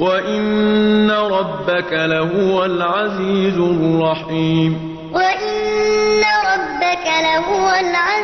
وَإِنَّ رَبَّكَ لَهُوَ الْعَزِيزُ الرَّحِيمُ وَإِنَّ رَبَّكَ لَهُوَ الْعَزِيزُ